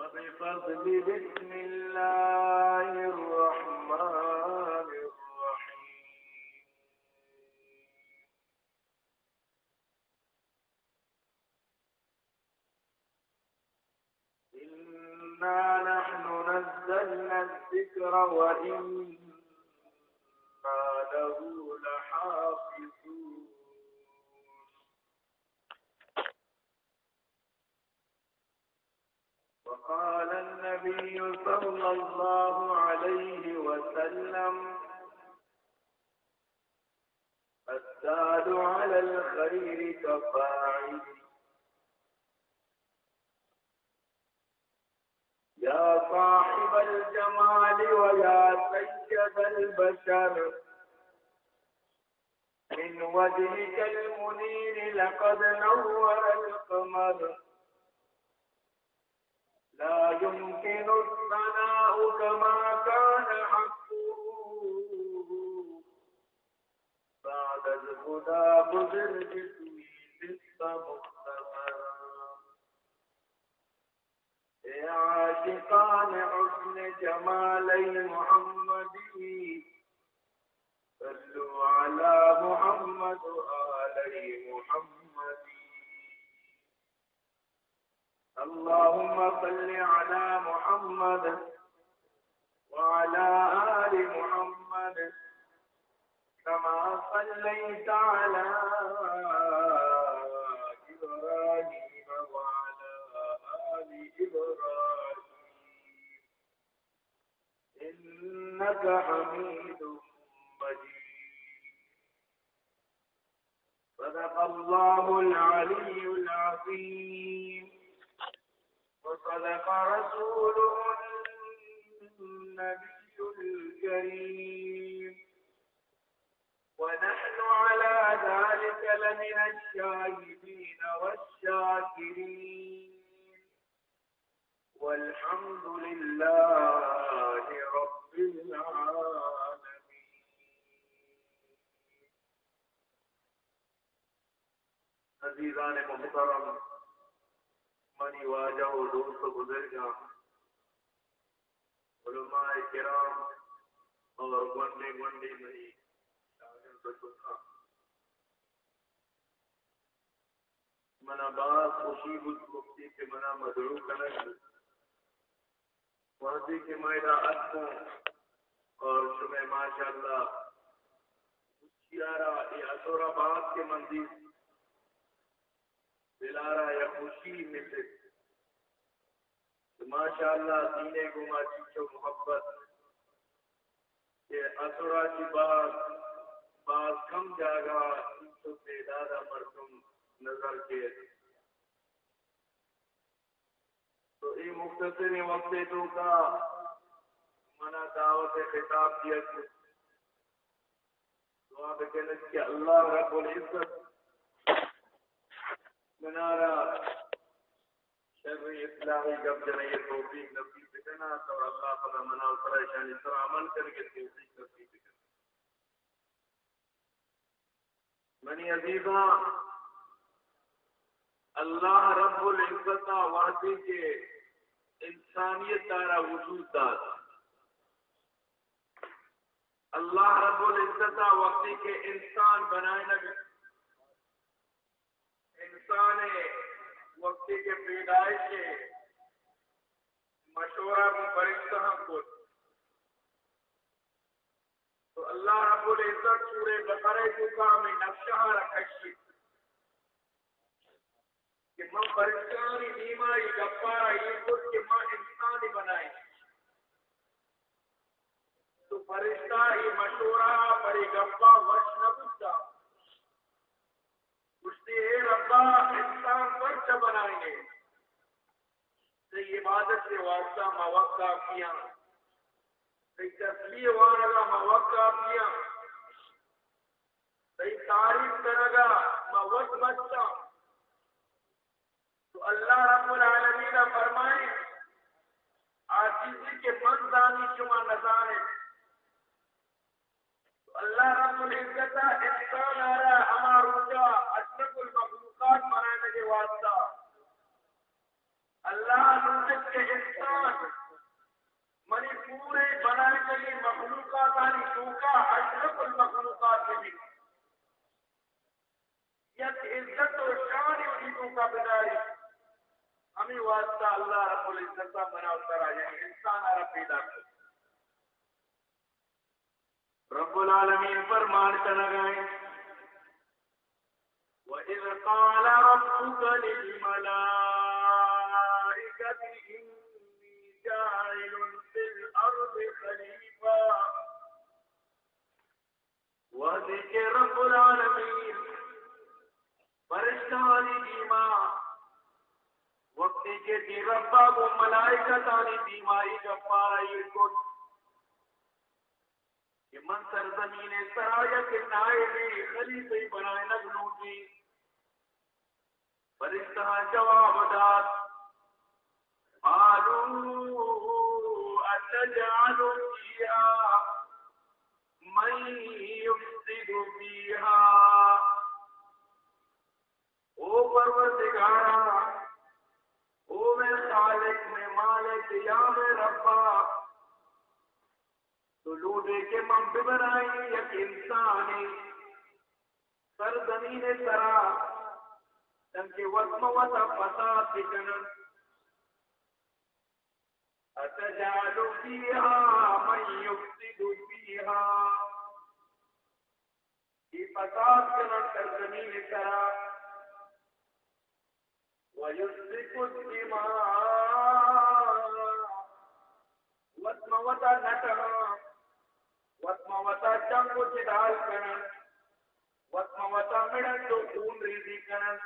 وبفضل بسم الله الرحمن الرحيم. إنا نحن نزلنا الذكر وإنا له لحافظون. وقال النبي صلى الله عليه وسلم الساد على الخير كفاعل. يا صاحب الجمال ويا سيد البشر من وجهك المنير لقد نور القمر. لا يمكن الثناء كما كان حقه. بعد الهدى بزرگ سويت مختبر يا عاشقان حسن جمالي محمدي صلوا على محمد وآل محمد. اللهم صل على محمد وعلى آل محمد كما صليت على إبراهيم وعلى آل إبراهيم. إنك حميد مجيد. صدق الله العلي العظيم. وصدق رسوله النبي الكريم. ونحن على ذلك لمن الشاهدين والشاكرين. والحمد لله رب العالمين. عزیزان محترم منی واجہ و دوست بزرگاں، علماء کرام اور گنڈے گنڈے منی منا باز خوشی بود مفتی کے منا مدعو کنک وحدی کے مائدہ اتکوں اور شمع ماشاءاللہ اللہ اچھیارا یہ اثورا باز کے مندی دلارا یا خوشی میں سے ماشاءاللہ دینے گما چیچو محبت. کہ اثورا کی باز بعض کم جاگا تو تعداد مردم نظر کے تو یہ مختصر وقت تو کا منا دعوت خطاب کیا دعا کہنا کہ اللہ رب العزت منارا، شر اصلاحی جب جنہی توفیق نصیب کرنا تو اللہ تعالی منا پریشانی سر عمل کر کے توفیق نصیب کرنا منی عزیزہ اللہ رب العزت واضح کے انسانیت دارا وجود دار اللہ رب العزت وقتی کے انسان بنائے لگے انسان ہے وقتی کے پیدائش کے مشورہ کو فرشتہ کو۔ تو اللہ رب العزت سورے بقرے کو کا میں نقشہ رکھشی۔ کہ ماں فرشتانی بیماری گپارا یہ خود کہ ماں انسانی بنائے تو فرشتہ ہی مشورہ بڑی گپا وش نہ پوچھتا پوچھتے ربا، انسان فرش بنائیں گے. تو عبادت سے واسطہ موقع کیا۔ تصویر والا موقع کیا۔ صحیح تعریف کرے گا موت بچہ تو اللہ رب العالمین فرمائے آجیزی کے منزانی شما نظانے تو اللہ رب العزت انسان آ رہا ہمارا منانے کے واسطہ۔ اللہ نوزت کے انسان، منی پورے بنانے کے لیے مخلوقات آنی چوکا اشرف المخلوقات کے بھی یک عزت و شان چیزوں کا بداری ہمیں واسطہ اللہ رب العزت کا بنا اترا یعنی انسان آرہ پیدا کر۔ رب العالمین فرمان چلا گئے۔ وَإِذْ قَالَ رَبُّكَ لِلْمَلَائِكَةِ إِنِّي جَاعِلٌ فِي الْأَرْضِ خَلِيفَةً وَذِكْرَ رَبُّ الْعَالَمِينَ فرشتانی دیما وقتی کے دی ربا کو ملائکتانی دیمائی کا پارا یہ کچھ کہ من سرزمین سرایا کے نائے بھی خلیفہ بنائے نگنو کی فرشتہ جواب داد۔ آلو اتجعل فیہا من او پروردگارا، او میں خالق، میں مالک، یا میں ربا۔ تو لوٹے کے من ببرائی یک انسانی سرزمین سرا تنکہ وطم وطا فساد بکنن. اتجعل فیہا من یفسد فیہا. یہ فساد کنن سرزمین سرا. ويسفك الدماء واسم وتا نٹنا واسم وتا جنگ جدال کرن واسم وتا مڑن تو خون ریزی کرن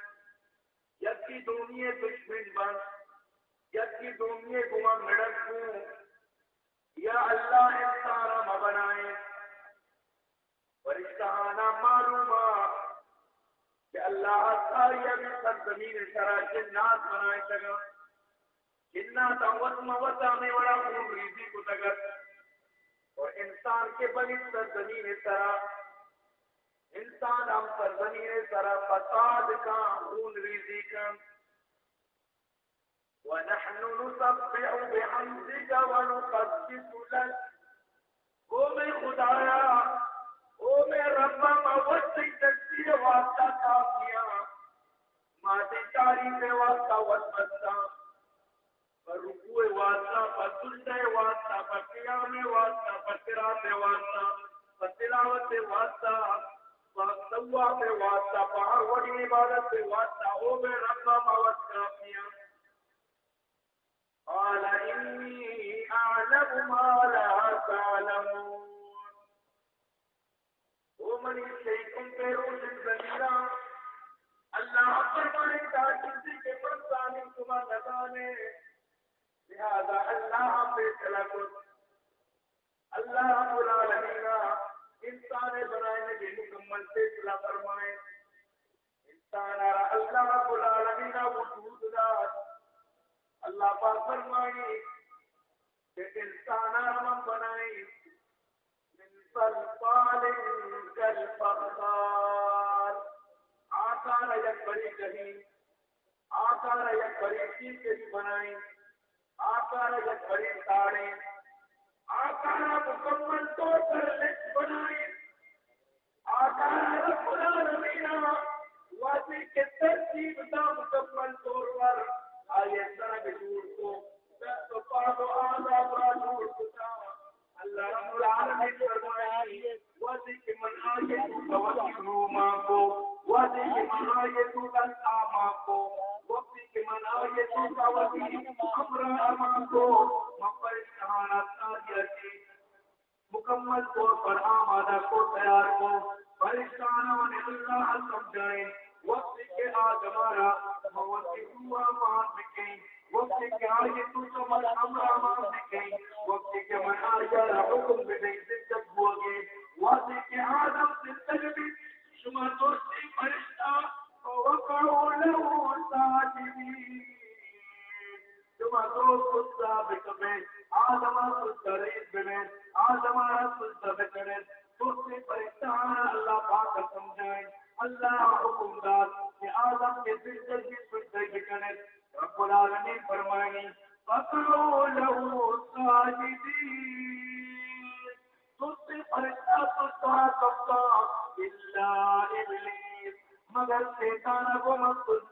یکی دونیے دشمن بن یکی دونیے گما مڑن کو یا اللہ انسان مبنائے فرشتہانا معلومات کہ اللہ ساری ابھی سر زمین سرا جنات بنائے سکا جنات وط موتا میں بڑا خون ریزی کو تگت اور انسان کے بنی سر زمین سرا انسان ہم سر زمین سرا فساد کا خون ریزی کا۔ ونحن نسبح بحمدك ونقدس لك۔ وہ میں خدایا، او میں ربا موت سے واسطہ کافیا ماتے چاری میں واسطہ واسطہ پر رکوع واسطہ، پر سجدہ واسطہ، پر قیام واسطہ، پر قرات واسطہ، پر تلاوت واسطہ۔ سوا میں واسطہ پر ہر وڑی عبادت واسطہ او میں ربا موت کافیا قال ما لا تعلمون زمیرہ اللہ فرمائے تا کسی کے پرسانی تمہا نظانے لہذا اللہ پہ چلا کر اللہ رب العالمین، انسان بنائے کے مکمل فیصلہ فرمائے انسان آرہ اللہ رب العالمین وجود دار اللہ پاک فرمائے کہ انسان آرہ بنائے صلصال كالفخار آکار یک بڑی کہیں آکار یک بڑی چیز کے بھی بنائیں آکار یک بڑی تاڑیں، آکار مکمل طور پر لکھ بنائیں۔ کو دست و پاس و مکمل طور پر آمادہ کو تیار کو فرشتانوں نے اللہ سمجھائیں وقت کے آج ہمارا وقت تو آمان بکیں وقت کے آئے تو سمجھ امر آمان بکیں وقت کے من آیا حکم بدیں زندگ ہوگے وقت کے آدم زندگ بھی شما دوستی، فرشتہ وقعوا له ساجدين شما دوست ثابت میں آدم سلطریت شیطان کو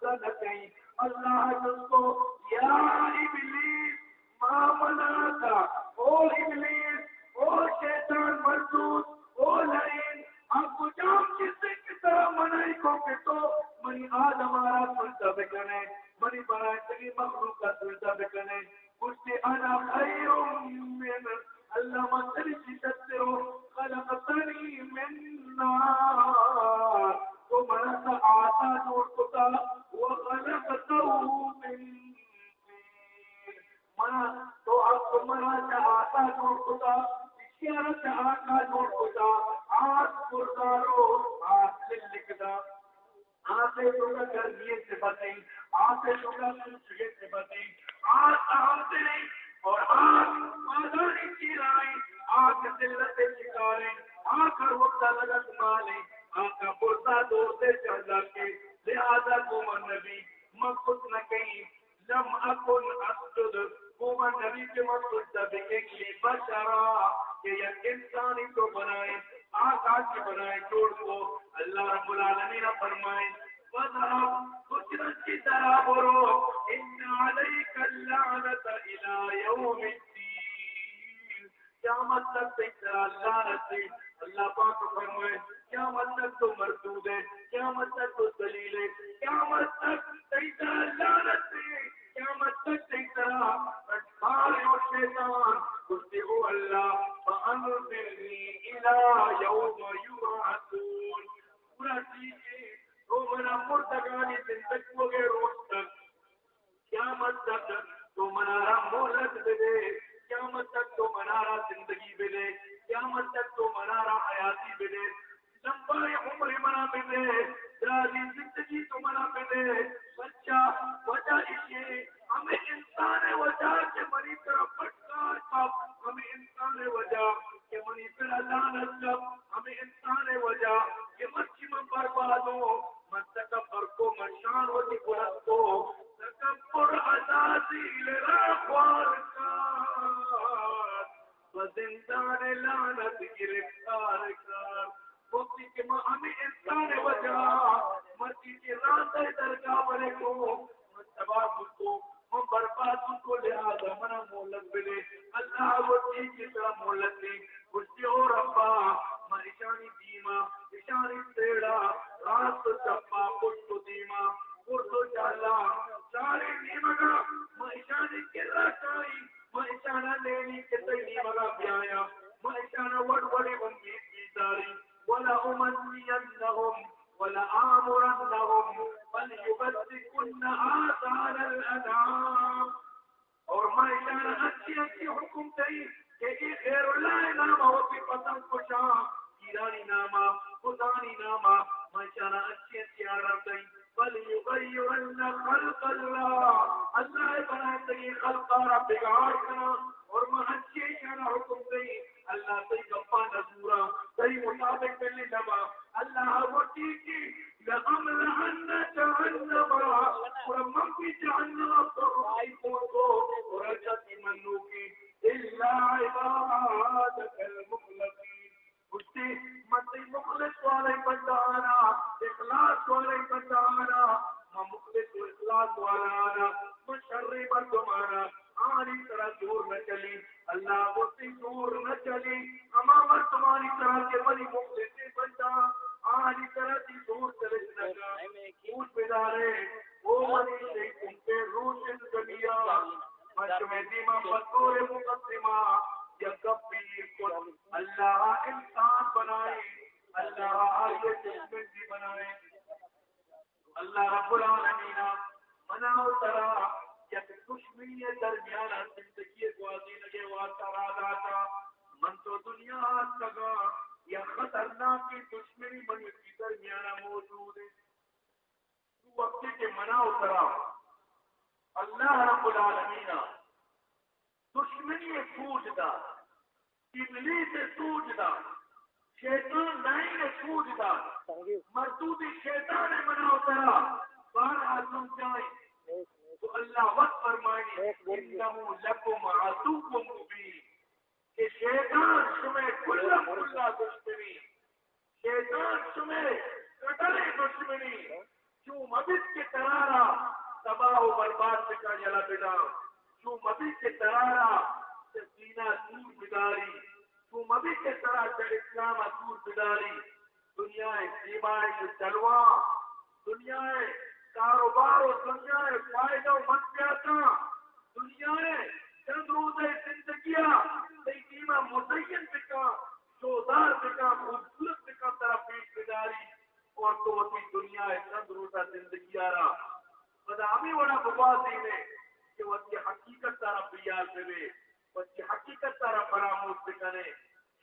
آتے نہیں اور آج آزانی کی رائیں آج دلت شکاریں آ کر وقت لگت مالیں آ کا پرتا دور سے چل کے لہذا کو نبی مقصد نہ کہیں۔ لم اکن اسجد کو نبی کے مقصد دبے کے لیے بشرا کہ یہ انسانی تو بنائے آکاش کی بنائے جوڑ کو۔ اللہ رب العالمین فرمائے وَذَهَبْ فُجْرَتْ کی طرح برو۔ تیسرا لعنت اللہ پاک فرمائے قیامت مطلب تک تو مردود ہے؟ قیامت مطلب تک Brasil, el Juárez. إخلاص والي بندانا ما مخلص وإخلاص والانا تمہارا آنی طرح دور نہ چلی اللہ مجھے دور نہ چلی ہمارا تمہاری طرح کے بڑی مخلص بندہ آنی طرح کی دور چلے لگا دور بدارے، وہ بنی شیخ پہ روشن دنیا مجمع دیما بطور مقدمہ. یا کبیر کو اللہ انسان بنائے، اللہ آئیے جسمن بھی بنائے. اللہ رب العالمین مناو ترا یک دشمنی درمیان زندگی گوازی لگے واسطہ رادا من تو دنیا لگا یا خطرناک دشمنی من کی درمیان موجود ہے۔ تو وقت کے مناو ترا۔ اللہ رب العالمین دشمنی سوجدا، ابلیس سوجدا، شیطان نہیں سوجدا۔ مردودی شیطان مناو ترا بار آسم جائیں۔ تو اللہ وقت فرمائیں انہو لکم عدوکم مبین۔ کہ شیطان شمیں کلا کلا دشمنی۔ شیطان شمیں کٹلے دشمنی۔ چون مبت کے ترارا تباہ و برباد جلا کے ترارا سینہ دور بداری چون مبت کے چل اسلام دور بداری دنیا زیبائے جو چلوا دنیا کاروبار و دنیا فائدہ و منفیاتا دنیا چند روز زندگیاں تیمہ مزین بکا شوزار بکا، خوبصورت بکا طرف پیش بداری اور تو اپنی دنیا چند روزہ زندگی آ آرا بدامی وڑا ببازی میں کہ وہ حقیقت طرف بیال پہ وہ حقیقت طرف فراموش بکنے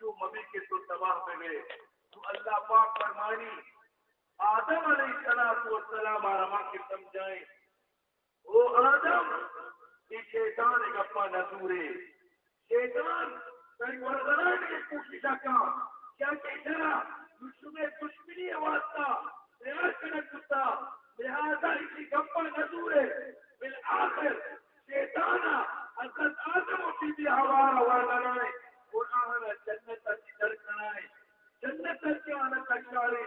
جو مبی کے تو تباہ پہ تو اللہ پاک فرمانی آدم علیہ السلام والسلام آرما کے سمجھائیں۔ او آدم، یہ شیطان ایک اپا نظورے شیطان کئی وردران کے کوشش کا کیا کہ ذرا دشمن دشمنی واسطہ۔ ریاض کرنا کتا۔ لہذا اسی گپا نظورے بالآخر شیطانا حضرت آدم و بی بی حوارا وردران اور آہنا جنت اچھی درکنائیں جنت اچھی آنا تکشارے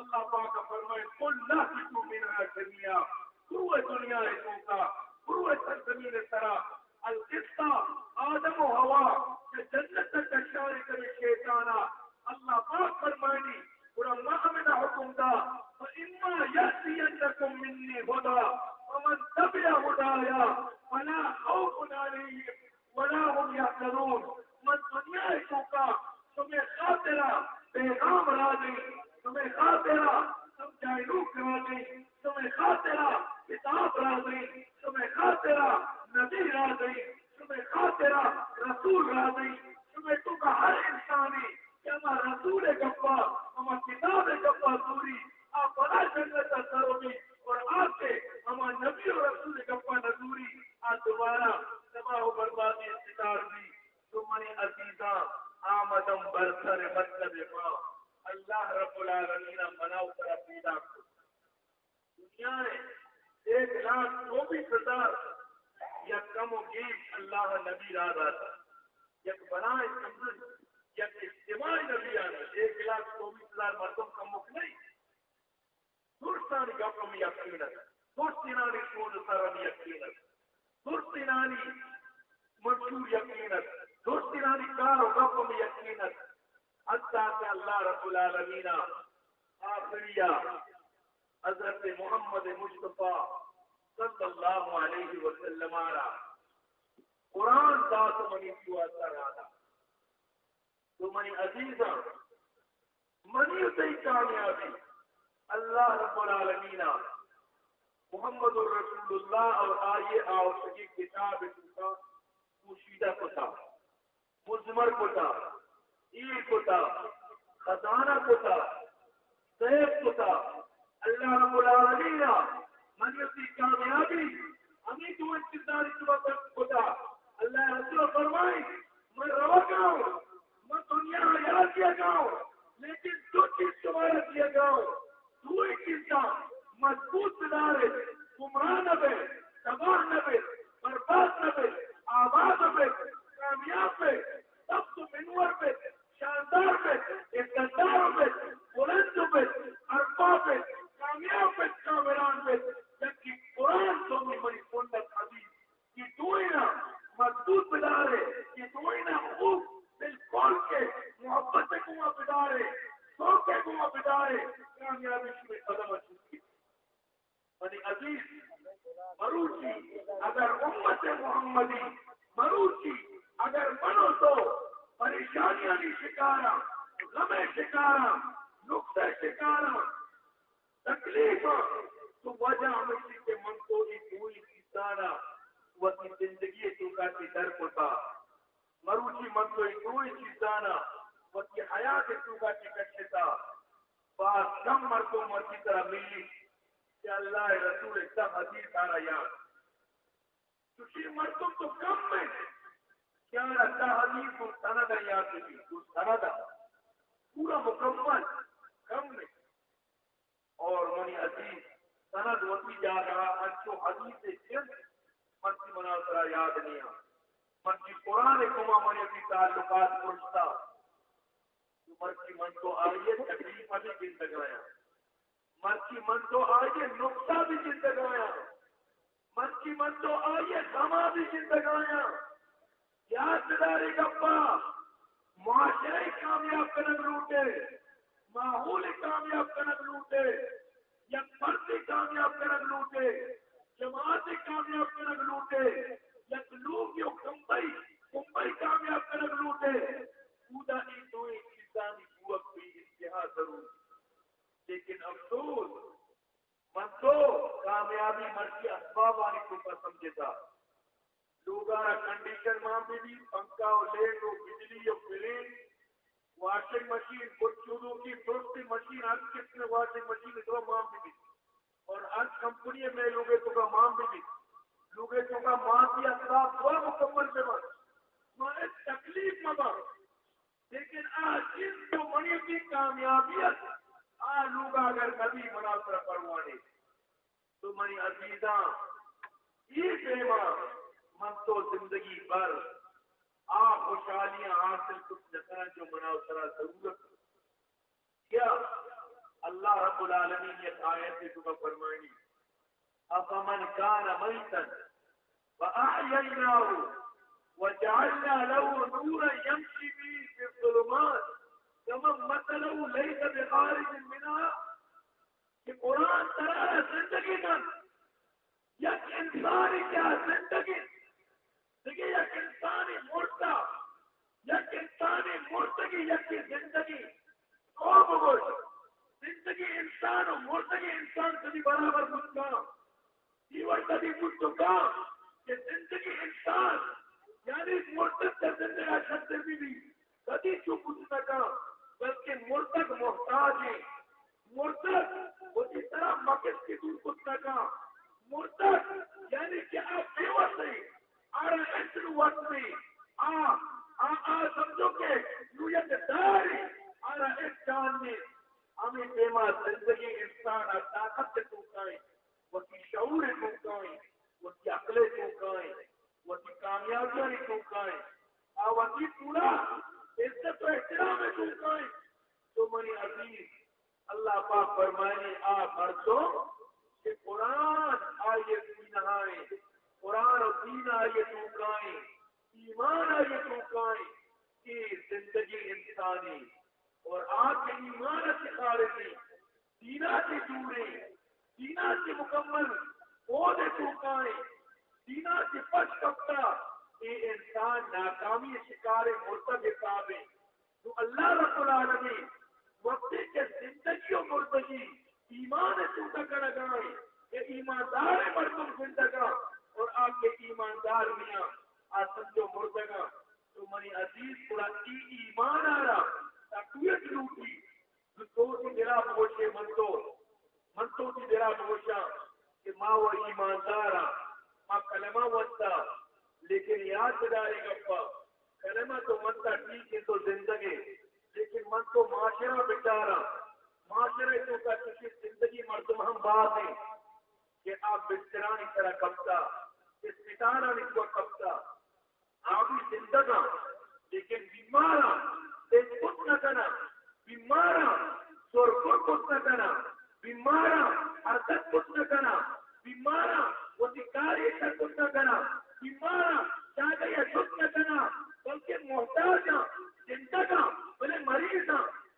اللہ پاک فرمائے، قل لا تکو منها جميعا پروے دنیا ہے تو کا پروے سرزمین ترا القصہ آدم و ہوا کہ جنت تک اشارے کرے شیطانا اللہ پاک فرمائنی، اور اللہ ہمیں حکم دا فإما يأتينكم مني هدى ومن تبع هدايا فلا خوف عليهم ولا هم يحزنون۔ من دنیا ہے کا تمہیں خاطرہ پیغام را دیں تمہیں خاطرہ سمجھائے روح کرا دیں تمہیں خاطرہ کتاب را دیں تمہیں خاطرہ نبی را دیں تمہیں خاطرہ رسول را دیں تمہیں تو کا ہر انسانی، کہ ہما رسول گپا ہما کتاب گپا دوری، آپ بڑا جنت کرو گی اور آپ سے ہما نبی اور رسول گپا نظوری آپ دوبارہ تباہ و بربادی ستار دی تمہاری عزیزہ آمدم برسر مطلب پاؤ اللہ رب العالمین بناؤ طرح پیدا کو دنیا میں ایک لاکھ چوبیس ہزار یا کم و گیس اللہ نبی رادا تھا۔ یک بنا سمجھ یک اجتماعی نبی آنا ایک لاکھ چوبیس ہزار مردم کا مک نہیں۔ درستانی گپم یقینت درستینانی سوز سرم یقینت درستینانی منشور یقینت درستینانی کار و یقینت حتیٰ کہ اللہ رب العالمین آخریہ حضرت محمد مصطفیٰ صلی اللہ علیہ وسلم آرہ قرآن ذات منی سوا سر آدھا تو منی عزیزہ منی اتنی کامیابی۔ اللہ رب العالمین محمد الرسول اللہ اور آئیے آؤ سکی کتاب پوشیدہ کو تھا مزمر کو تھا عید کو تھا خزانہ کو تھا سیب کو تھا اللہ رب العالمین من اسی کامیابی، ہمیں تو انتظار اس وقت ہوتا اللہ رسول فرمائی، میں روا گاؤں، میں دنیا یاد کیا گاؤں، لیکن جو چیز تمہارا کیا گاؤں، تو ایک چیز کا مضبوط دارے گمراہ نہ بے تباہ نہ بے برباد نہ بے آباد نہ بے کامیاب بے سب تو منور بے شاندار پہ اقتدار پہ بلند پہ اربا پہ کامیاب پہ کامران پہ جبکہ قرآن تو میں بڑی سنت حدیث کہ تو ہی نا مضبوط بدارے، کہ تو ہی نا خوب دل کھول کے محبت سے کنواں بدارے سو کے کنواں بدارے، کامیابی میں قدم اچھی بنی عزیز مروچی اگر امت محمدی مروچی اگر بنو تو پریشانیاں نہیں شکارا غم شکارا نقطہ شکارا، تکلیف تو وجہ ہمیشہ کے من کو ہی پوری سارا وہ کوئی کا سی در پتا۔ مروچی من کو تو کوئی چیزانا وقتی حیات تو کا سی کچھتا بعد کم مردوں مرکی طرح ملی۔ کہ اللہ رسول سب حدیث آ رہا یاد کسی مردوں تو کم میں۔ کیا اللہ حدیث کو سند ہے بھی تو سند پورا مکمل کم میں اور منی عزیز سند وتی جا رہا اچھو حدیث جن مرسی مناظرہ یاد نہیں آ مرسی قرآن کما منی کی تعلقات پرشتا مرسی من تو آئیے تکلیف بھی گن لگایا مرسی من تو آئیے نقصہ بھی گن لگایا مرسی من تو آئیے سما بھی گن لگایا یاد گپا، معاشرے کامیاب کنک لوٹے، ماحول کامیاب کنک لوٹے یک پردی کامیاب کرن لوٹے، جماعت کامیاب کرن لوٹے یک لوگ یو کمبئی کمبئی کامیاب کرن لوٹے خدا ای دوئی انسانی قوت بھی انتہا ضرور لیکن افسوس من تو کامیابی مرکی اسباب آنی کو پر سمجھے تھا لوگارا کنڈیشن ماں بھی بھی پنکا و لیٹ و بجلی و فلین واشنگ مشین کچھ چودوں کی دوستی مشین ہر کتنے واشنگ مشین دو مام بھی اور ہر کمپنی میں لوگے تو کا مام بھی لوگے تو کا ماں کی اطراف دو مکمل سے بس میں تکلیف میں بس لیکن آج جس کو منی کی کامیابیت آ لوگ اگر کبھی مناظر پڑھوانے تو منی عزیزاں، یہ پیما من تو زندگی پر آپ خوشحالیاں حاصل کچھ نہ جو منا اترا ضرورت کیا اللہ رب العالمین یہ آیت سے تمہیں فرمائیں افمن كان ميتا فأحييناه وجعلنا له نورا يمشي به في الظلمات كمن مثله ليس بخارج منها کہ قرآن ترى زندگی من یک انسانی کیا زندگی دیکھیے یک انسانی مردہ یک انسانی مردگی یک زندگی خوب گوش زندگی انسان و مردگی انسان کبھی برابر کچھ کام۔ جیون کبھی کچھ تو کام۔ کہ زندگی انسان یعنی مرتب کا زندگی شخص بھی بھی کبھی چو کچھ نہ کام، بلکہ مرتب محتاج ہے مرتب وہ جس طرح مکس کی دور کچھ نہ کام۔ مرتب یعنی کہ آپ بیوت نہیں۔ آر انتر وطنی آ آ آ سمجھو کہ نویت داری آر اس جاننے ہمیں دیما زندگی انسان اور طاقت سے ٹوکائیں وہ کی شعور ٹوکائیں وہ کی عقلیں ٹوکائیں وہ کی کامیابیاں ٹوکائیں آ وہ کی پورا عزت و احترام ٹوکائیں تو منی عزیز، اللہ پاک فرمائے آ مردوں کہ قرآن آئیے نہائیں۔ قرآن و دین آئیے ٹوکائیں ایمان آئیے ٹوکائیں کہ زندگی انسانی اور آپ کے ایمان سے خارجی دینا سے جوڑے دینا سے مکمل پودے ٹوکائیں دینا سے پش کپتا یہ انسان ناکامی شکار مرتب کعبے تو اللہ رب العالمین وقت کے زندگی و مرتبی ایمان ٹوٹا کر گائے یہ ایماندار مردم زندگا اور آپ کے ایماندار میاں آسن جو مردگا تو منی عزیز پورا ای ایمان آ رہا تقویت لوٹی۔ جو تو کی میرا بوشے منتو منتو کی میرا بوشا کہ ماں وہ ایماندار ماں کلمہ وستا۔ لیکن یاد داری گپا، کلمہ تو منتا ٹھیک ہے تو زندگی، لیکن من تو معاشرہ بچارا معاشرے تو کا کسی زندگی مردم ہم بات ہیں کہ آپ بسترانی طرح کپتا استارا نہیں کو کپتا؟ آپ ہی زندگا لیکن بیمارا ایک کچھ نہ کرنا بیمارا سور کو کچھ نہ کرنا بیمارا حرکت کچھ نہ کرنا بیمارا وہ دکاری کا کچھ نہ کرنا بیمارا چاہے یہ کچھ نہ کرنا بلکہ محتاج زندگا بولے مریض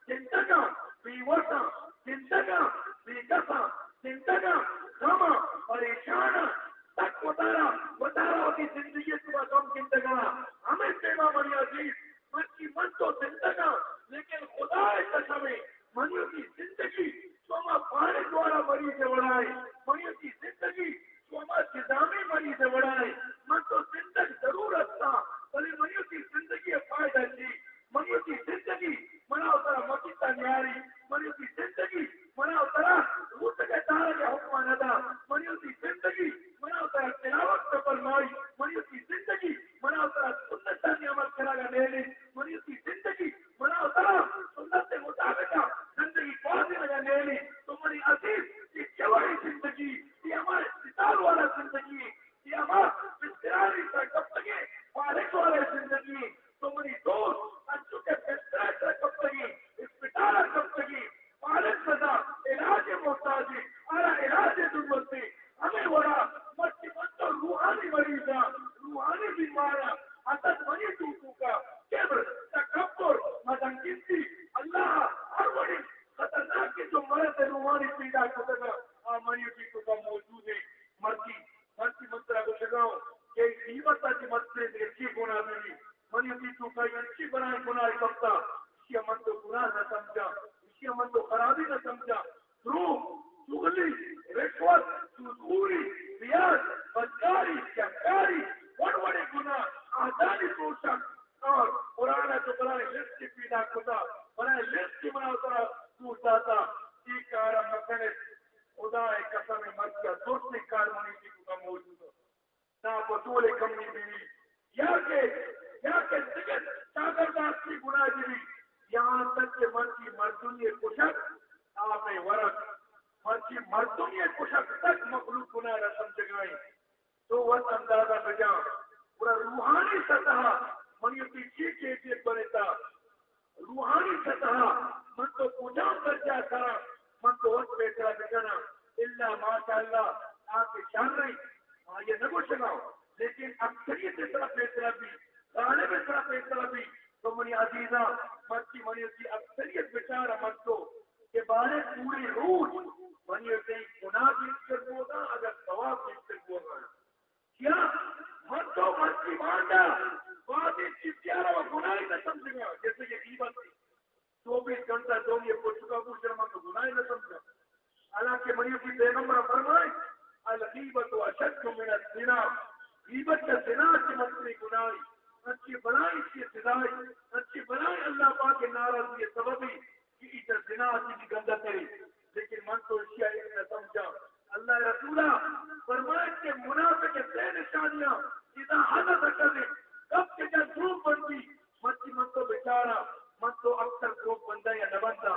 زندگا بیوسا زندگا بیکسا زندگا غم پریشان تک وطارا وطارا ہوتی زندگی صبح کم زندگا ہمیں سیوا منی عزیز من کی من تو زندگا لیکن خدا تشمی منی کی زندگی سوما پانی دوارا مری سے بڑھائے منی کی زندگی زندگی یہ ہمارا بستراری سے کب تک مالک والے زندگی تمہاری دوست اچھو کے بستر سے کب تک اسپتال کب تک مالک سزا علاج محتاجی ارا علاج ضرورت ہمیں بڑا مچی مچو روحانی مریض روحانی بیمار حسد منی تو کا کبر تکبر مدن کسی اللہ ہر بڑی خطرناک کی جو مرض روحانی پیدا کرتا ہے منی کی تو موجود ہے مرضی مرضی منترا کو لگاؤ کہ قیمت کی مسئلے میں اچھی گنا ملی منی کی تو کا اچھی بنائے بنائے سکتا اس من تو گناہ نہ سمجھا اس من تو خرابی نہ سمجھا روح چغلی رشوت سوری ریاض بدکاری چکاری بڑے بڑے گناہ آزادی پوشک اور قرآن جو بنائے لسٹ کی پیدا کرتا بنائے لسٹ کی بنا اترا ٹوٹتا تھا یہ کار مکنے خدا ایک قسم مت کیا دوسری کار منی کی کا موجود ہو نہ بطول کمی بیوی یا کہ یا کہ سگت چادر داس کی گناہ بیوی یہاں تک کہ مرچی مردنی کشک آپ ورق مرچی مردنی کشک تک مخلوق گناہ رسم جگائی تو وہ اندازہ بجا پورا روحانی سطح منیتی چی کے چیز بنتا روحانی سطح من تو پوجا کر جا کرا من تو وقت بیٹھا بچنا اللہ ماشاء اللہ آپ کی شان رہی ہاں یہ نہ کچھ سناؤ لیکن اکثریت اس طرح فیصلہ بھی غالب اس طرح فیصلہ بھی تو منی عزیزہ من کی منی کی اکثریت بیچارہ من تو کہ بارے پوری روح منی کی گناہ جیت کر ہوگا اگر ثواب جیت کر ہوگا کیا من تو من کی مانڈا واضح چیزیارہ و گناہی نہ سمجھ گیا جیسے یہ قیمت تھی چوبیس گھنٹہ دو یہ پوچھ چکا پوچھ رہا تو گناہی نہ سمجھا حالانکہ مریض کی پیغمبر الغیبت و اشد من الزنا. غیبت کا زنا کی مطلب گناہی اچھی بنائی کی سزائی اچھی بنائی اللہ پاک کے ناراض ناراضگی سببی کہ ادھر زنا کی گندہ کرے لیکن من تو اشیاء ایک نہ سمجھا اللہ رسولہ فرمائے کہ منافق کے سے نشانیاں اذا حدث کرے کب کے جب دھوپ بنتی مچی من تو بیچارہ من تو اکثر دھوپ بنتا یا نہ بنتا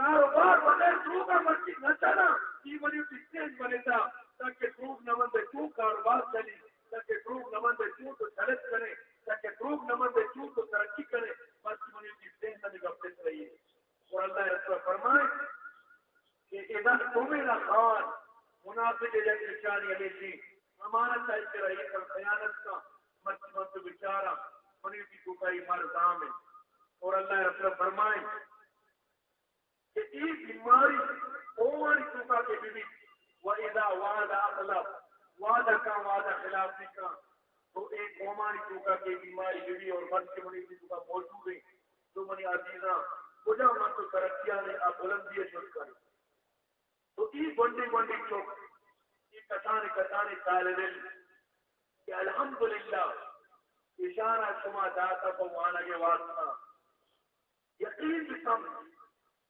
کاروبار بغیر دھوپ کا مرچی نہ چلا یہ بنی اسٹیج بنے تھا تاکہ دھوپ نہ بنتے تو کاروبار چلی تاکہ دھوپ نہ بنتے تو تو چلت کرے تاکہ دھوپ نہ بنتے تو تو ترقی کرے بس مرچی بنی اسٹیج نہ نگفت رہی ہے اور اللہ رسول فرمائے کہ اذا تمہیں خان منافق جیسے نشانی علی ہمیشہ امانت چاہیے کر رہی ہے خیانت کا مت مت بیچارہ منی کی کوئی مردام ہے اور اللہ رسول فرمائے یہ بیماری کے بیوی۔ وعدہ اخلاف وعدہ کا وعدہ خلاف کا تو ایک کے بیماری بیوی اور مرد کے منی موجود ہے تو منی عزیزہ کجا من تو ترقیہ نے آپ بلندی شد کرے تو یہ چوک یہ طالب علم کہ الحمدللہ، اشارہ شما داتا کو کے واسطہ یقین بھی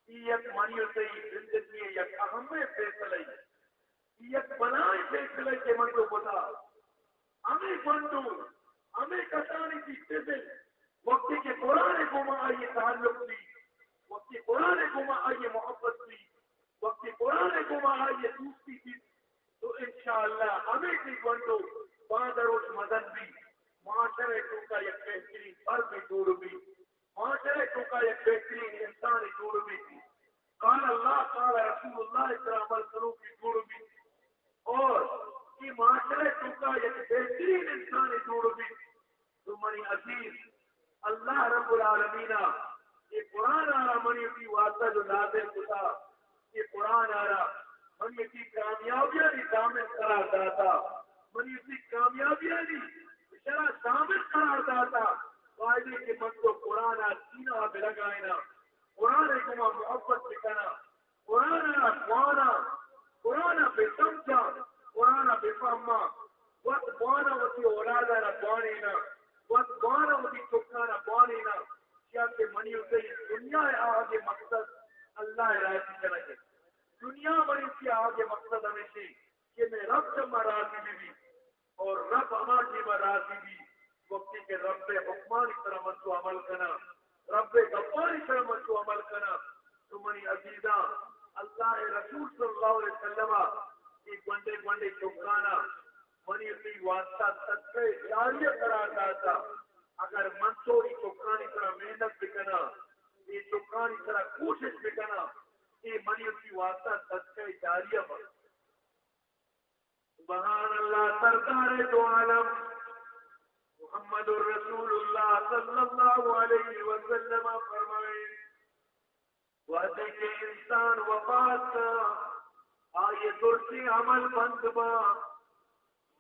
یک مانیو سے زندگی یک اہم فیصلہ یک بنائے فیصلے کے من کو بتا۔ ہمیں بندو، ہمیں کسانی کی سے وقتی کے قرآن گما آئیے تعلق دی وقتی قرآن گما آئیے محبت دی وقتی قرآن گما آئیے دوستی دی تو انشاءاللہ ہمیں کی بندو پادروش مدن بھی، معاشرے تو کا یک بہترین فرد جوڑ بھی۔ معاشرے تو کا یک بہترین انسان جوڑ بھی تھی۔ قال اللہ قال رسول اللہ اس طرح کی جوڑ بھی اور یہ معاشرے تو کا یک بہترین انسان جوڑ بھی تو منی عزیز، اللہ رب العالمین، یہ قرآن آ رہا منی کی واسطہ جو نازل کتا یہ قرآن آ رہا منی کی کامیابیاں نہیں دامن قرار داتا۔ منی کی کامیابیاں نہیں شرح دامن قرار داتا۔ فائدے کے من کو قرآن سینہ پہ لگائنا قرآن کو محبت سکھانا قرآن خوانا قرآن بے سمجھا قرآن بے فہما وقت بانا وتی اولادا نہ بانینا وقت بانا وتی چکانا بانینا کیا کہ منی اسے دنیا ہے آگے مقصد اللہ رائے کی طرح دنیا بڑی کی آگے مقصد ہمیشہ کہ میں رب سے راضی بھی اور رب ہمارا جی راضی بھی وقتی کے رب حکمان اس طرح من عمل کرنا رب غفار اس طرح من عمل کرنا تو منی عزیزہ اللہ رسول صلی اللہ علیہ وسلم ایک گنڈے گنڈے چوکانا منی بھی واسطہ صدقہ جاریہ قرار داتا۔ اگر منصوری چکانی طرح محنت بکنا یہ چکانی طرح کوشش بکنا یہ منی بھی واسطہ صدقہ جاریہ بن۔ سبحان اللہ، سرکار دو عالم۔ محمد الرسول اللہ صلی اللہ علیہ وسلم فرمائے وعدے کے انسان وفات کا آئیے درسی عمل بند با،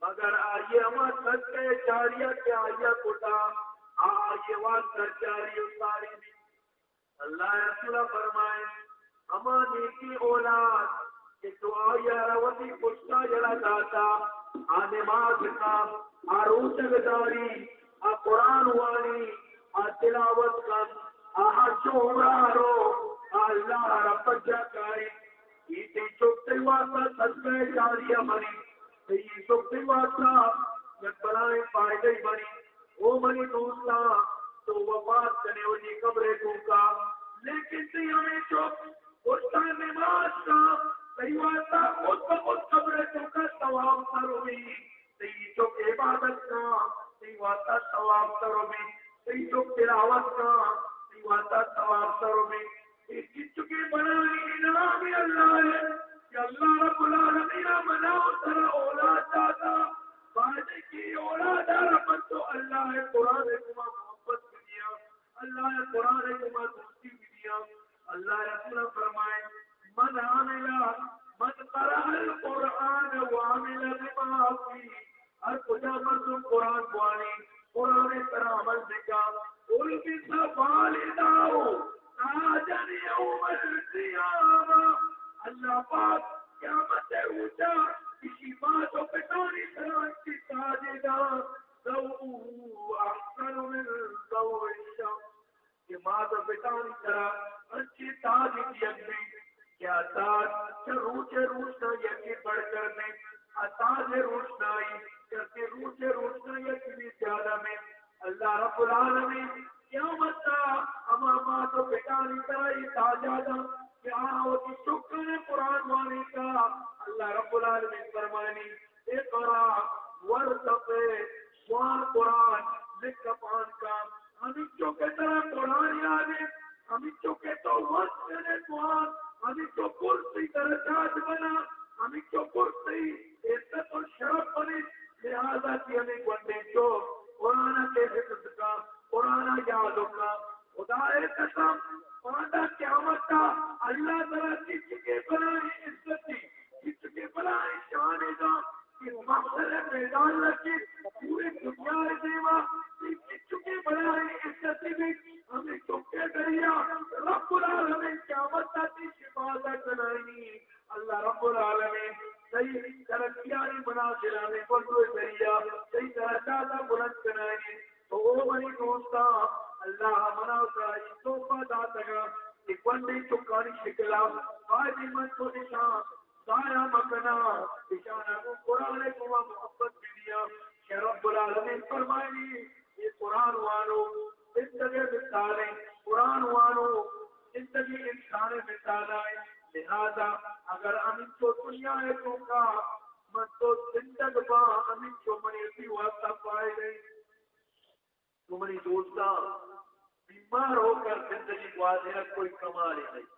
مگر آئیے عمل سکتے جاریہ کے آئیے کتا آئیے واسطہ جاری اتاری بھی۔ اللہ رسول فرمائے ہما نیکی اولاد، کہ تو آئیے روتی پشتا جلا جاتا آ نماز کا آ روچک داری آ قرآن وانی آ تلاوت کا آ شوہرارو اللہ رب جاکاری۔ یہ چوکتے واسطہ سجمے جاریہ بنی یہ چوکتے واسطہ جب بلائیں پائے بنی۔ وہ بنی دوستا تو وفات کرنے والی قبریں ٹوکا لیکن تی ہمیں چوک، اس کا نماز کا خود بخود ثواب بھی صحیح عبادت کا صحیح ثواب بھی صحیح تلاوت کا صحیح ثواب بھی چکے بنائی انعام اللہ ہے کہ اللہ رب العالمین ترا اولاد دادا کی اولاد رحمت تو اللہ ہے قرآن کما محبت بھی دیا اللہ نے قرآن کما دوستی بھی دیا اللہ ہر کجا قرآن بوانی قرآن طرح عمل دکھا قل یوم القیامہ اللہ پاک اللہ رب العالمین قیامت اماما تو بیٹانی تاجادا. کہ آہو کی شکر قرآن وانی کا اللہ رب العالمین فرمانی اقرا ورطفے سوال قرآن، لکھ پان کا. ہمیں جو کہ طرح قرآن یادے ہمیں جو کہ تو وقت کرنے قرآن ہمیں جو کرسی درجات بنا، ہمیں جو کرسی، عزت اور شرف بنی، لہذا کی ہمیں گنڈے جو قرآن کے حفظ یاد کا خدا قسم پانڈا قیامت کا اللہ تعالیٰ کس کے بنائے کے شان کا کہ مقصد میدان رکھے پورے دنیا دیوا۔ کس کے بنائے عزتی بھی ہمیں چکے دریا، رب العالمین قیامت کا کی حفاظت بنائنی من نشان سایہ مکنا، نشانہ کو قرآن کو محبت بھی دیا۔ کہ رب العالمین یہ قرآن زندگی مثالیں، قرآن وانو زندگی انسان لہذا اگر امین تو دنیا ہے تو کا من تو زندگ با تو منی واسطہ پائے گئی تمہاری دوستا بیمار ہو کر زندگی کو آدھے کوئی کمال نہیں۔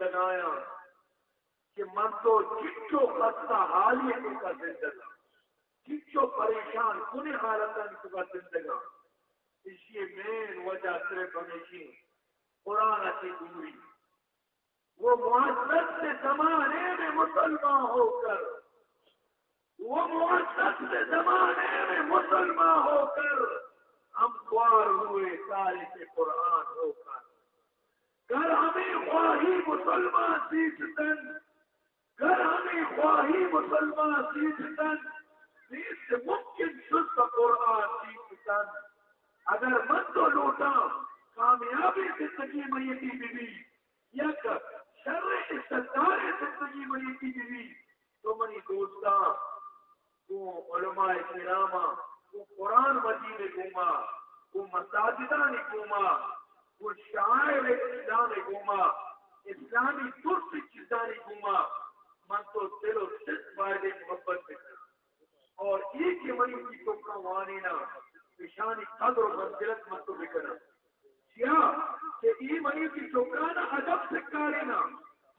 من تو کہ من تو چچو خستہ حالی تو کا زندگا چچو پریشان کنے حالتا تو کا زندگا اس لیے مین وجہ صرف ہمیشہ قرآن کی دوری۔ وہ معذرت سے زمانے میں مسلمان ہو کر، وہ معذرت سے زمانے میں مسلمان ہو کر ہم خوار ہوئے سارے کے قرآن ہو کر۔ کر ہمیں خواہی مسلمان سیکھتن کر ہمیں خواہی مسلمان سیکھتن اس سے ممکن شد قرآن سیکھتن اگر من تو لوٹا، کامیابی زندگی میں یہ بیوی یا شر استدار زندگی میں یہ بیوی تو منی دوستا وہ علماء کرامہ وہ قرآن مجید گھوما وہ مساجدہ نے گھوما شاعر اسلام نے گھوما اسلامی ترس چیزاں نے گھوما من تو دل و صرف فائدے محبت تو وانی نا نشانی قدر و منزلت مت تو بکنا۔ کیا؟ کہ ای منی کی چوکانا ادب سے کارینا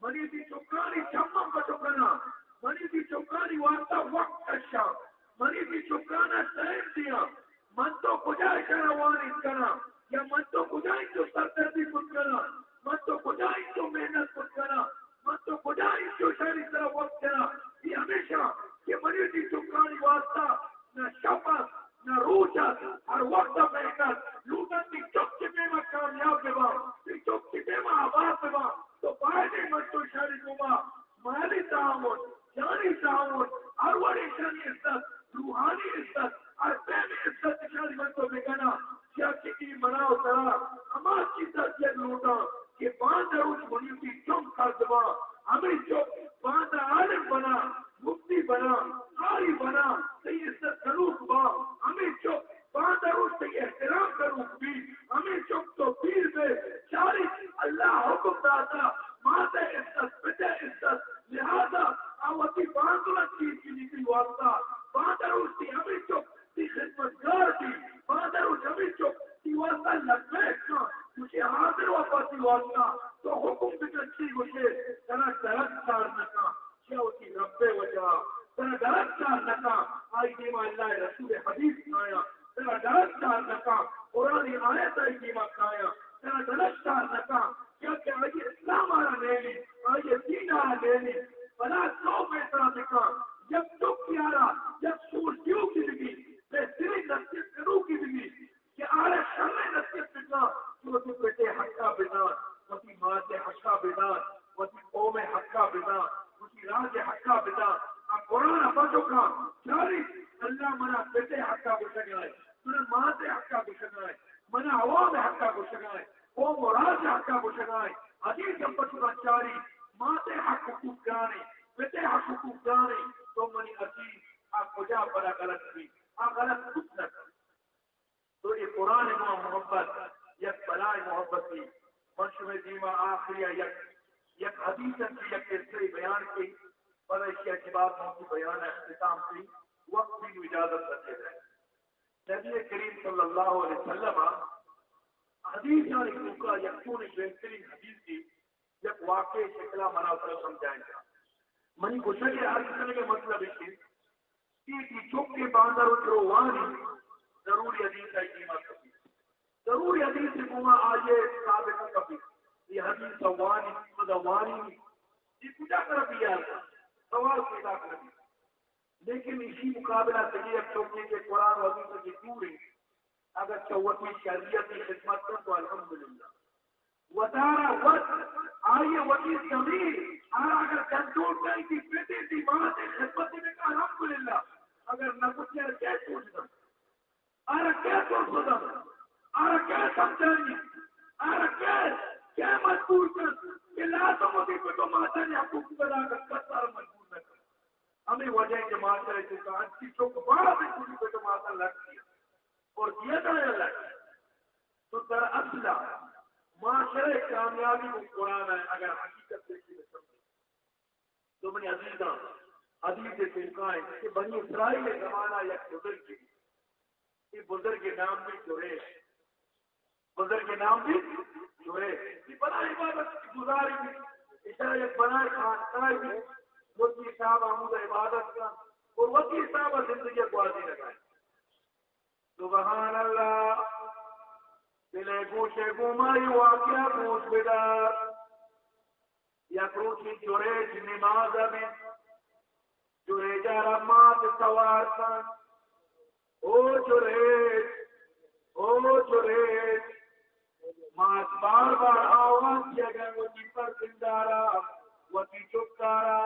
منی کی چوکانی چمم کا چوکنا۔ منی کی چوکانی واسطہ وقت کشا منی کی چوکانا ٹائم دیا۔ من تو کجائے کرا وانی یا من تو کجائے جو سردردی کچھ کرا من تو کجائے جو محنت کچھ کرا من تو کجائے جو شہری طرح وقت کرا۔ یہ ہمیشہ کہ منی کی واسطہ نہ شفت نہ روچت ہر وقت محنت۔ لوٹن کی چپ چپے میں کامیاب دیوا چپ چپے میں آباد دیوا تو پائے من تو شہری کو مالی تعاون، جانی تعاون، اروڑی شانی عزت، روحانی عزت، اور پہلی عزت شانی من تو بکنا کیا کسی مناؤ ترا اما کی لوٹا کہ باندھ روز منی کی چم کر دبا ہمیں جو سگائے منا عوام حقا کو قوم و راج حقا کو سگائے حدیث ابجو کا چاری ماتے حق حقوق گانے بیٹے حق حقوق گانے تو منی عزیز آپ کو جا بڑا غلط بھی، آپ غلط کچھ نہ کر تو یہ قرآن ماں محبت یک بلائے محبت کی منشو میں دیما آخری یک یک حدیث کی، یک قصے بیان کی بڑا اس کی بات کی بیان اختتام کی، وقت بھی اجازت رکھے گئے نبی کریم صلی اللہ علیہ وسلم، حدیث علی کا یکون بہترین حدیث کی جب واقع شکلا منا اتر سمجھائیں گا منی کو شکل ہر کسی کے مطلب ہے کہ چوک کے باندر اترو وانی ضروری حدیث ہے قیمت کبھی۔ ضروری حدیث سے گما آئیے ثابت کبھی۔ یہ حدیث وانی قیمت وانی یہ پوجا کر بھی آتا سوال پیدا کر بھی لیکن اسی مقابلہ سے یہ چوکی کے قرآن حدیث کی دوری اگر چوتی شریعت کی خدمت کر تو الحمدللہ۔ وطارا وط آئیے وطی زمین۔ آر اگر کنٹرول کریں کی بیٹی تھی ماں سے خدمت میں کہا الحمدللہ۔ اگر نہ کچھ ہے، کیا سوچنا؟ آر کیا سوچنا آر کیا سمجھانی آر کیا؟ کیا مجبور کر؟ کہ لا تو مجھے کو تو ماتا نے حقوق بنا کر کتار مجبور ہمیں وجہ کے ماتا ہے جو اچھی چوک بڑا بھی کچھ کو تو ماتا لگ دیا اور کیا کرے لگ تو در اصلہ معاشرے کامیابی کو قرآن ہے، اگر حقیقت دیکھی تو سمجھے۔ تو میں عزیزاں حدیث سے ہے کہ بنی اسرائیل زمانہ یا بزرگ کی یہ بزرگ کے نام بھی جوڑے بزرگ کے نام بھی جوڑے یہ بنا عبادت گزاری بھی اس طرح ایک بنا خان بھی۔ وکی صاحب آمود عبادت کا اور وکی صاحب زندگی کو آزی لگائے۔ سبحان اللہ۔ دلے گوشے گمائی واقعہ گوش بدار یا کروچی جوریج نماز میں جوریج رمات سوار کن او جوریج او جوریج ماس بار بار آواز کیا گئے وہ جن پر زندارا وہ کی چکتارا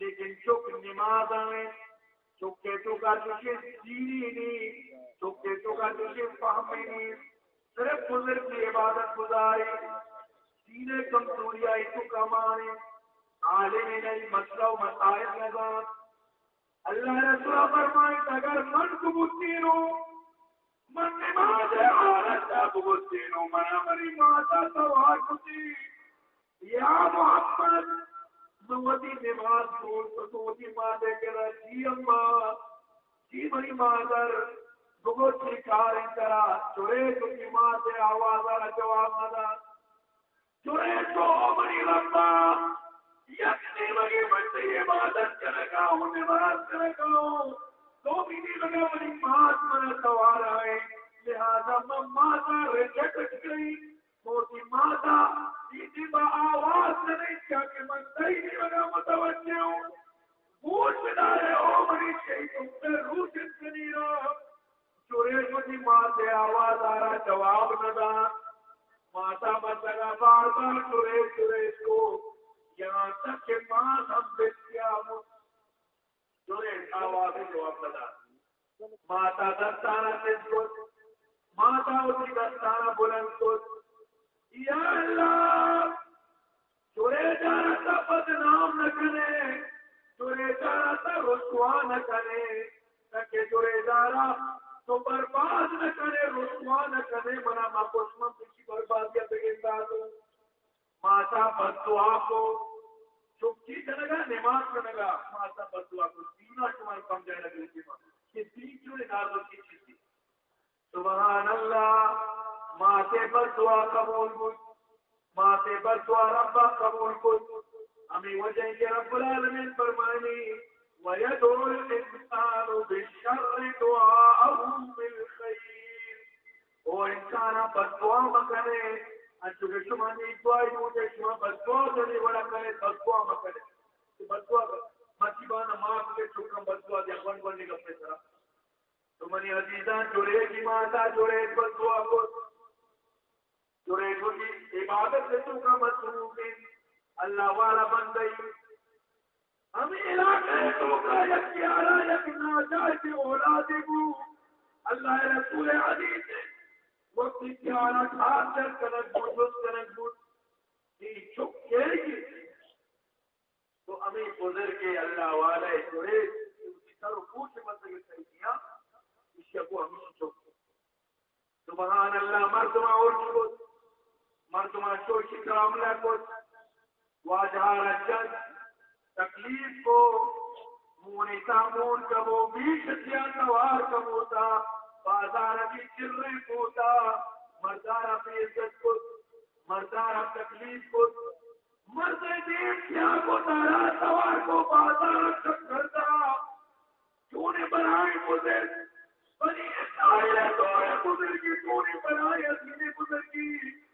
لیکن چک نماز میں چکے تو کا تجھے دینی نہیں، چکے تو کا تجھے فہمی نہیں۔ صرف بزرگ کی عبادت گزاری سینے کمزوری آئی تو کمانے، عالم نہیں، مسئلہ و مسائل نظام اللہ رسول فرمائے، اگر من کو بتین ہو من نماز عورت کو بتین ہو میں ہماری ماتا سوار کتی یا محمد نوتی نماز چھوڑ تو نوتی ماں دے کے رہا جی اماں کی جی بڑی مادر، بہت سی کار کرا چورے تو کی ماں سے آواز آ جواب نہ چورے تو بڑی لمبا یقینی لگے بچے عبادت کر لگا ہوں عبادت کر لگا ہوں تو بھی نہیں لگا بڑی مات من سوار آئے، لہذا ماتا ریجیکٹ گئی ماتا سیدھی با آواز سے نہیں کیا کہ میں صحیح نہیں متوجہ ہوں۔ ہو تم سے رہا ماں سے آواز جواب نہ دا ماتا بچا بار بار کو۔ یہاں تک کہ ماں ہم آواز جواب نہ دا ماتا دستانہ ماتا اسی دستانہ بلند کو یا اللہ، چورے جانا تھا بدنام نہ کرے، چورے جانا تھا رسوا نہ کرے، تاکہ چورے جانا تو برباد نہ کرے، رسوا نہ کرے بنا ماں کو کسی بربادیا بگندا تو ماتا بدعا کو چپکی کرے گا نماز کرے گا ماتا بدعا کو تینا شمار کم جائے لگے کہ تین کیوں نازل کی چیز سبحان اللہ ماتے بدعا قبول کو ماتے بدعا رب قبول کو ہمیں وجہ کے رب العالمین فرمانی ويدعو الإنسان بالشر دعاءه بالخير. وإنسان بدعا مكانه أنتو شما ني دعاء يوجد شما بدعا دني ولا كانت بدعا مكانه بدعا مصیبانہ معاف کے چکم بدعا دیا بن بننے کا پیسرا تو منی عزیزان جڑے کی ماتا جڑے بدعا کو جڑے کو کی عبادت سے تو کا مصروف اللہ والا بن گئی ہم علاقے تو کا یک کیارا یک ناجائے کے اولادی بو اللہ رسول عزیز وقت کیارا کھار چل کنک بود جس کنک بود یہ چک کے گی تو ہمیں گزر کے اللہ والے جڑے اسی پوچھ مطلب صحیح کیا؟ اس کو ہمیں چک سبحان اللہ مردمہ اور چکت مردمہ شوشی کراملہ کت واجہا رجل تکلیف کو مونی سامون کبو، بیش دیا سوار کبوتا بازار بھی چرے پوتا مردارا پہ عزت کو مردار مردارا تکلیف کو، مرد دیر کیا کو تارا سوار کو، بازار تک کرتا کیوں نے بنائے مجھے بنی اسرائیل دور بزرگی کیوں نے بنائے حسین بزرگی کیا تو ہمیں بزرگا کو سنو کچھ ہمیں چپ کو جن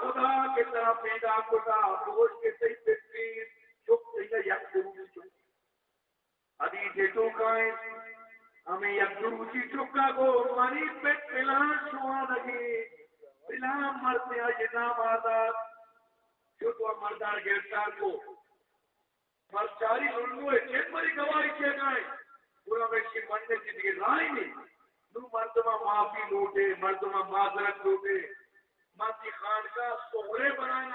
خدا کے طرح پیدا کتا بہت کے صحیح بہترین چپ صحیح یک ضروری چپ حدیث تو کائیں ہمیں یک دروسی چکا کو منی پہ پلان شوا لگی پلان مرتے ہیں جناب آزاد جو مردار گرفتار کو۔ مرچاری سنو ہے چیت مری گواہی کیا گئے پورا ویسی منڈے کی دیگے رائے نہیں۔ نو مردمہ معافی لوٹے، مردمہ معذرت لوٹے۔ ماتی خان کا سہرے بنائے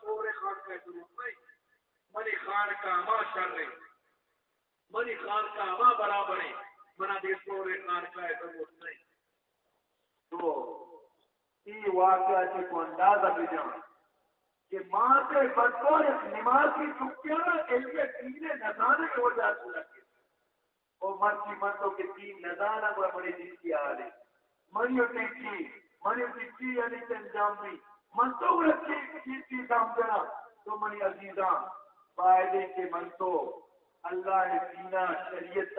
سہرے خان کا ضرورت نہیں۔ منی خان کا شر رہے۔ منی خان کا ہوا برابر ہے۔ منا دیش کو رے خان کا ہے تو نہیں۔ تو یہ واقعہ جی کو اندازہ بھی جان کہ ماں سے بدور اس نماز کی چکیاں نا ان کے تین نظانے کی وجہ سے لگے اور من کی منتوں کے تین نظانہ کو بڑی جس کی آ رہی۔ منیو ٹکی منیو ٹکی یعنی انجام بھی منتوں رکھی چیز کی سامنا تو منی عزیزان فائدے کے منتوں اللہ نے سینہ شریعت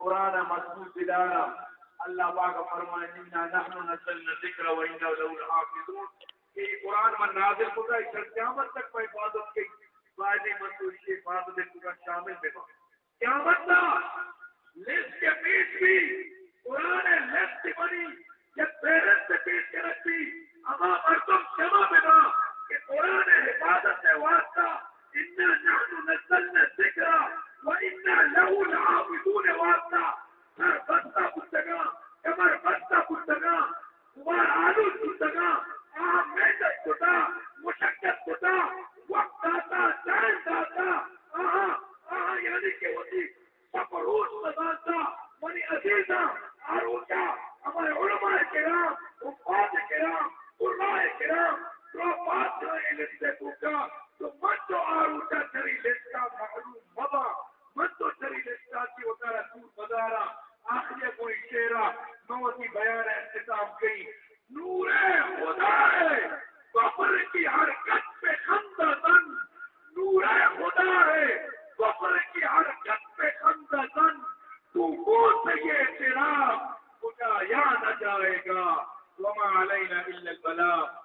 قرآن مضبوط دلانا اللہ پاک فرمائے انا نحن نزلنا ذکر و انا له الحافظون کہ قرآن میں نازل ہوتا ہے قیامت تک میں عبادت کے فائدے مند اس عبادت کو شامل میں قیامت کا لسٹ کے بیچ بھی قرآن لسٹ بنی، جب پیرنٹ سے پیش کے رکھتی۔ اما مردم جمع بنا کہ قرآن حفاظت سے واسطہ إنا نحن نزلنا الذكر وإنا له لعابدون وابنا مربطة پتگا یا مربطہ پتگا عمر آلود پتگا آپ محنت کتا مشقت کتا وقت داتا ٹائم داتا آہا آه، آه، آہا یعنی کہ ہوتی سفروش مدانتا منی عزیزہ آروچا ہمارے علماء کرام حفاظ کرام قرآن کرام جو بات کریں لکھتے تو کا تو من تو آروٹا چری لکھتا محروم بابا من تو چری لکھتا کی ہوتا رسول بدارا آخری کوئی شیرہ، نوتی بیان انتظام کی نور خدا ہے کفر کی حرکت پہ خندہ تن نور خدا ہے کفر کی حرکت پہ خندہ تن تو وہ سے یہ اعتراف، خدا یا نہ جائے گا۔ وما علینا الا البلاغ۔